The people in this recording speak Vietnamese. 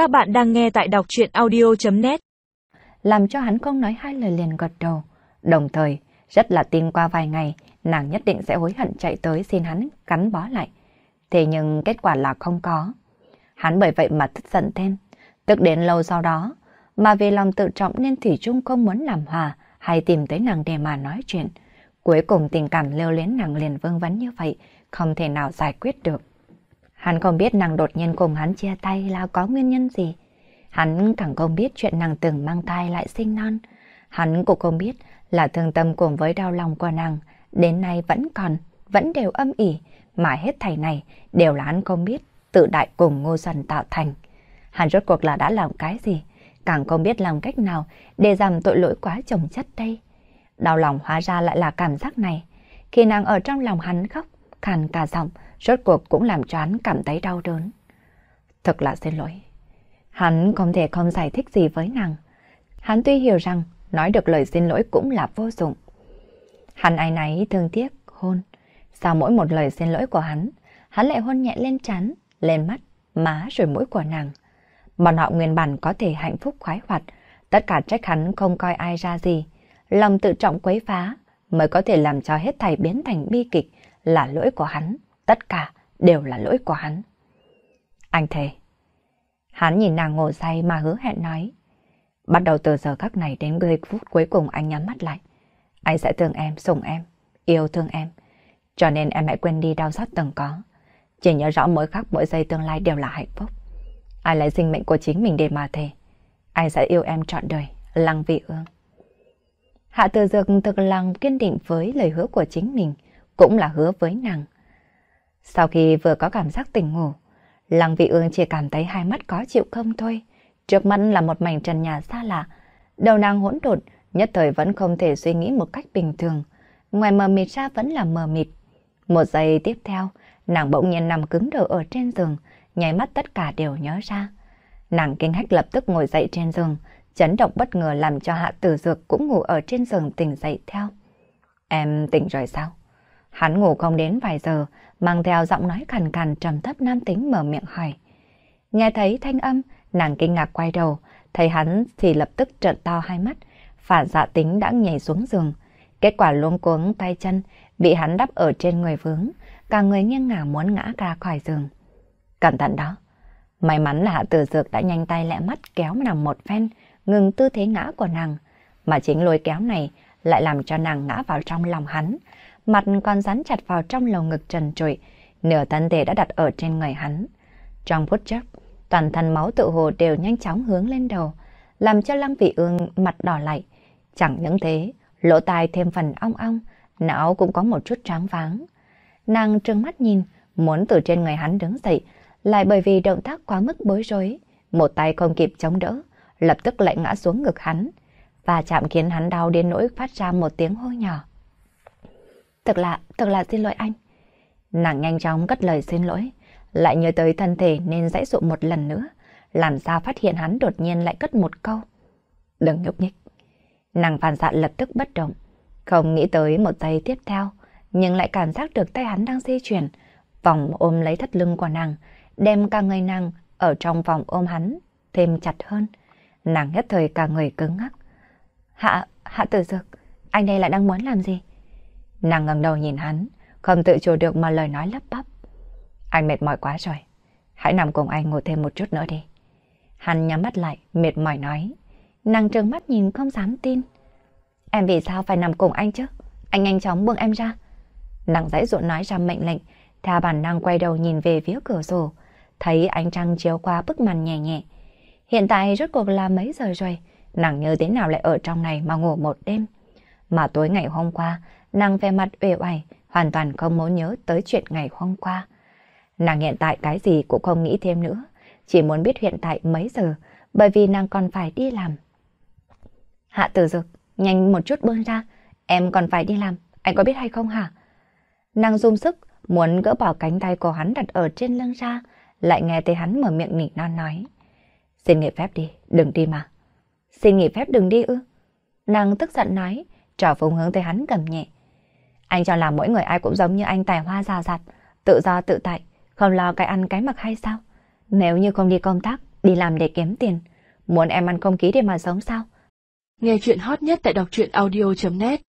Các bạn đang nghe tại đọc chuyện audio.net Làm cho hắn không nói hai lời liền gật đầu. Đồng thời, rất là tin qua vài ngày, nàng nhất định sẽ hối hận chạy tới xin hắn cắn bó lại. Thế nhưng kết quả là không có. Hắn bởi vậy mà tức giận thêm. Tức đến lâu sau đó, mà vì lòng tự trọng nên Thủy Trung không muốn làm hòa hay tìm tới nàng để mà nói chuyện. Cuối cùng tình cảm lưu luyến nàng liền vương vấn như vậy, không thể nào giải quyết được. Hắn không biết nàng đột nhiên cùng hắn chia tay là có nguyên nhân gì. Hắn càng không biết chuyện nàng từng mang thai lại sinh non. Hắn cũng không biết là thương tâm cùng với đau lòng của nàng, đến nay vẫn còn, vẫn đều âm ỉ, mà hết thầy này đều là hắn không biết, tự đại cùng ngô dần tạo thành. Hắn rốt cuộc là đã làm cái gì, càng không biết làm cách nào để giảm tội lỗi quá chồng chất đây. Đau lòng hóa ra lại là cảm giác này. Khi nàng ở trong lòng hắn khóc, khàn cả giọng, rốt cuộc cũng làm cho hắn cảm thấy đau đớn. Thật là xin lỗi. Hắn không thể không giải thích gì với nàng. Hắn tuy hiểu rằng nói được lời xin lỗi cũng là vô dụng. Hắn ai nấy thương tiếc, hôn. Sau mỗi một lời xin lỗi của hắn, hắn lại hôn nhẹ lên trán, lên mắt, má rồi mũi của nàng. Bọn họ nguyên bản có thể hạnh phúc khoái hoạt, tất cả trách hắn không coi ai ra gì. Lòng tự trọng quấy phá mới có thể làm cho hết thảy biến thành bi kịch là lỗi của hắn tất cả đều là lỗi của hắn. Anh thề. Hắn nhìn nàng ngồi say mà hứa hẹn nói. Bắt đầu từ giờ khắc này đến 10 phút cuối cùng anh nhắm mắt lại. Anh sẽ thương em, sủng em, yêu thương em. Cho nên em hãy quên đi đau xót từng có. Chỉ nhớ rõ mỗi khắc mỗi giây tương lai đều là hạnh phúc. Ai lấy sinh mệnh của chính mình để mà thề. Anh sẽ yêu em trọn đời, lăng vị ương. Hạ từ dược thực lòng kiên định với lời hứa của chính mình, cũng là hứa với nàng. Sau khi vừa có cảm giác tỉnh ngủ, Lăng Vị Ương chỉ cảm thấy hai mắt có chịu không thôi. Trước mắt là một mảnh trần nhà xa lạ. Đầu nàng hỗn độn, nhất thời vẫn không thể suy nghĩ một cách bình thường. Ngoài mờ mịt ra vẫn là mờ mịt. Một giây tiếp theo, nàng bỗng nhiên nằm cứng đờ ở trên giường, nháy mắt tất cả đều nhớ ra. Nàng kinh hách lập tức ngồi dậy trên giường, chấn động bất ngờ làm cho Hạ Tử Dược cũng ngủ ở trên giường tỉnh dậy theo. Em tỉnh rồi sao? Hắn ngủ không đến vài giờ, mang theo giọng nói khàn khàn trầm thấp nam tính mở miệng hỏi. Nghe thấy thanh âm, nàng kinh ngạc quay đầu, thấy hắn thì lập tức trợn to hai mắt, phản dạ tính đã nhảy xuống giường. Kết quả luống cuống tay chân, bị hắn đắp ở trên người vướng, cả người nghiêng ngả muốn ngã ra khỏi giường. Cẩn thận đó. May mắn là hạ tử dược đã nhanh tay lẹ mắt kéo nàng một phen, ngừng tư thế ngã của nàng. Mà chính lôi kéo này lại làm cho nàng ngã vào trong lòng hắn, mặt còn dán chặt vào trong lồng ngực trần trụi, nửa thân thể đã đặt ở trên người hắn. Trong phút chốc, toàn thân máu tự hồ đều nhanh chóng hướng lên đầu, làm cho Lăng Vị Ương mặt đỏ lại. Chẳng những thế, lỗ tai thêm phần ong ong, não cũng có một chút tráng váng. Nàng trừng mắt nhìn, muốn từ trên người hắn đứng dậy, lại bởi vì động tác quá mức bối rối, một tay không kịp chống đỡ, lập tức lại ngã xuống ngực hắn, và chạm khiến hắn đau đến nỗi phát ra một tiếng hô nhỏ. Thật là, thật là xin lỗi anh. Nàng nhanh chóng cất lời xin lỗi, lại nhớ tới thân thể nên dãy dụ một lần nữa, làm sao phát hiện hắn đột nhiên lại cất một câu. Đừng nhúc nhích. Nàng phản xạ lập tức bất động, không nghĩ tới một giây tiếp theo, nhưng lại cảm giác được tay hắn đang di chuyển, vòng ôm lấy thắt lưng của nàng, đem cả người nàng ở trong vòng ôm hắn thêm chặt hơn. Nàng nhất thời cả người cứng ngắc. Hạ, hạ tử dược, anh đây lại đang muốn làm gì? Nàng ngẩng đầu nhìn hắn, không tự chủ được mà lời nói lấp bắp. Anh mệt mỏi quá rồi, hãy nằm cùng anh ngủ thêm một chút nữa đi. Hắn nhắm mắt lại, mệt mỏi nói. Nàng trừng mắt nhìn không dám tin. Em vì sao phải nằm cùng anh chứ? Anh nhanh chóng buông em ra. Nàng dãy ruộng nói ra mệnh lệnh, theo bản năng quay đầu nhìn về phía cửa sổ, thấy ánh trăng chiếu qua bức màn nhẹ nhẹ. Hiện tại rốt cuộc là mấy giờ rồi, nàng nhớ thế nào lại ở trong này mà ngủ một đêm. Mà tối ngày hôm qua, nàng về mặt uể oải, hoàn toàn không muốn nhớ tới chuyện ngày hôm qua. Nàng hiện tại cái gì cũng không nghĩ thêm nữa, chỉ muốn biết hiện tại mấy giờ, bởi vì nàng còn phải đi làm. Hạ tử dực, nhanh một chút buông ra, em còn phải đi làm, anh có biết hay không hả? Nàng dùng sức, muốn gỡ bỏ cánh tay của hắn đặt ở trên lưng ra, lại nghe thấy hắn mở miệng nỉ non nói. Xin nghỉ phép đi, đừng đi mà. Xin nghỉ phép đừng đi ư? Nàng tức giận nói, trò phùng hướng tới hắn cầm nhẹ. Anh cho là mỗi người ai cũng giống như anh tài hoa già dặt, tự do tự tại, không lo cái ăn cái mặc hay sao? Nếu như không đi công tác, đi làm để kiếm tiền. Muốn em ăn không khí để mà sống sao? Nghe chuyện hot nhất tại đọc truyện audio.net